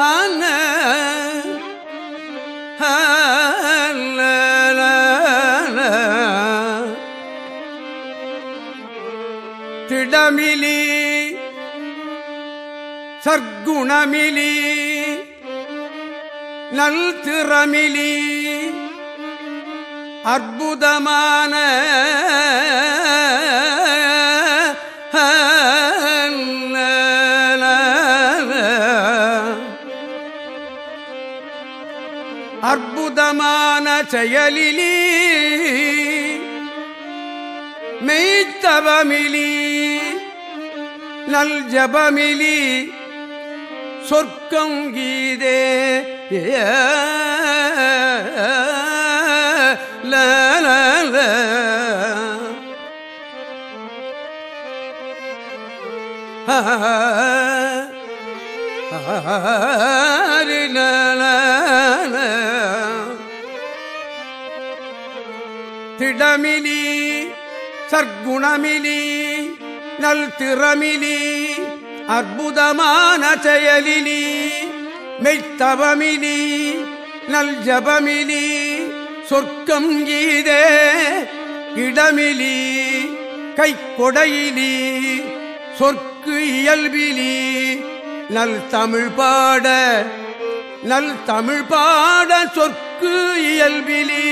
ஆன திடமிலி சர்க்குணமிலி நல் திறமிலி. அற்புதமான அற்புதமான செயலிலி. மெய்த்தவமிலி. நல் ஜபமிலி சொர்க்கம் கீதே. திடமிலி சர்க்குணமிலி நல் திறமிலி அற்புதமான செயலிலி மெய்த்தவமிலி நல் ஜபமிலி சொர்க்கம் கீதே இடமிலி கை கொடையிலி சொற்கு இயல்பிலி நல் தமிழ் பாட நல் தமிழ் பாட சொற்கு இயல்பிலி.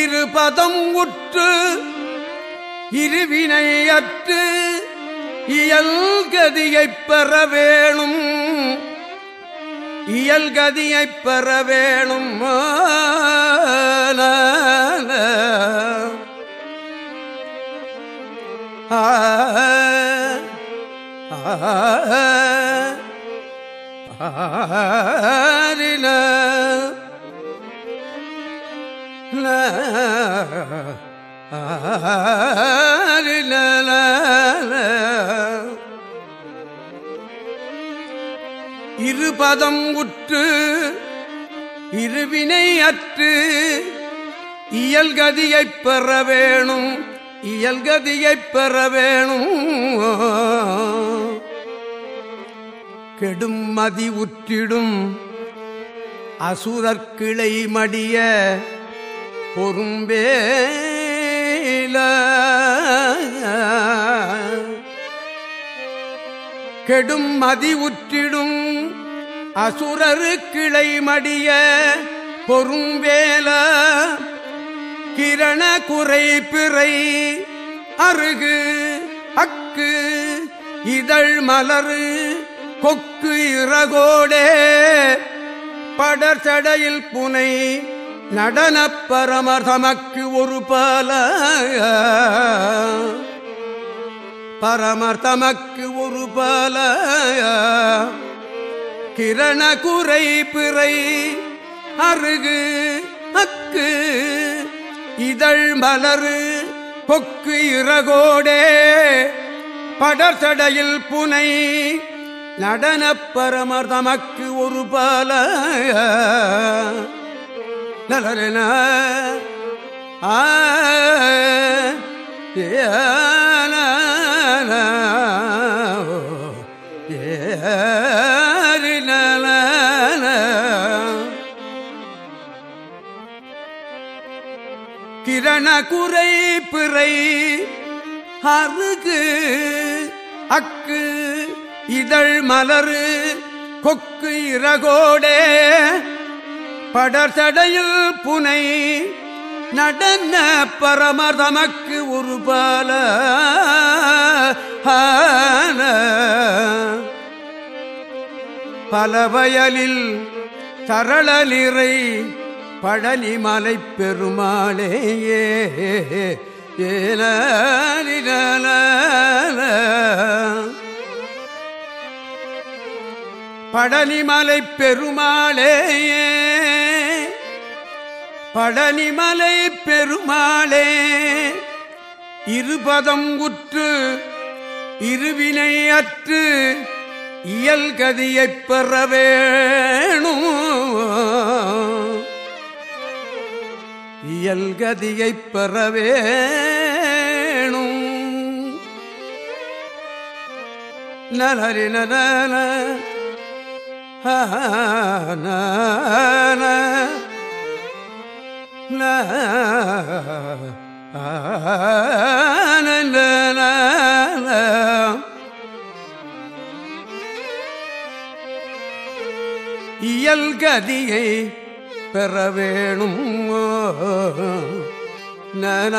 இருபதம் உற்று இருவினையற்று இயல்கதியைப் பெற வேணும் இயல்கதியைப் பெற வேணும் ஆ ஆரில இருபதம் உற்று இருவினை அற்று இயல்கதியைப் பெற வேணும் இயல்கதியைப் பெற வேணும் கெடும் மதி உற்றிடும் அசுரக்கிளை மடிய பொறும்பே கெடும் மதி உற்றிடும் அசுரரு கிளை மடிய பொறும்பேல கிரண குறை பிறை அருகு அக்கு இதழ் மலரு கொக்கு இறகோடே படர்சடையில் புனை நடனப் பரமர் தமக்கு ஒரு பல பரமர் தமக்கு ஒரு பல கிரண குறை பிறை அருகு அக்கு இதழ் மலரு பொக்கு இறகோடே படர்ச்சடையில் புனை நடனப் பரமர் தமக்கு ஒரு பல நலரன ஆ கிரண குறை பிறை அருகு அக்கு இதழ் மலரு கொக்கு இறகோடே படர்சடையில் புனை நடன பரமர் தமக்கு ஆன பால பல வயலில் சரள நிறை பெருமாளேயே ஏன பழனிமலை பெருமாளேயே பழனிமலை பெருமாளே இருபதம் உற்று இருவினை அற்று இயல் கதியைப் பெற வேணும் இயல்கதியைப் பெற வேணும் நலரி நல இயல்கதியை பெற வேணும் நன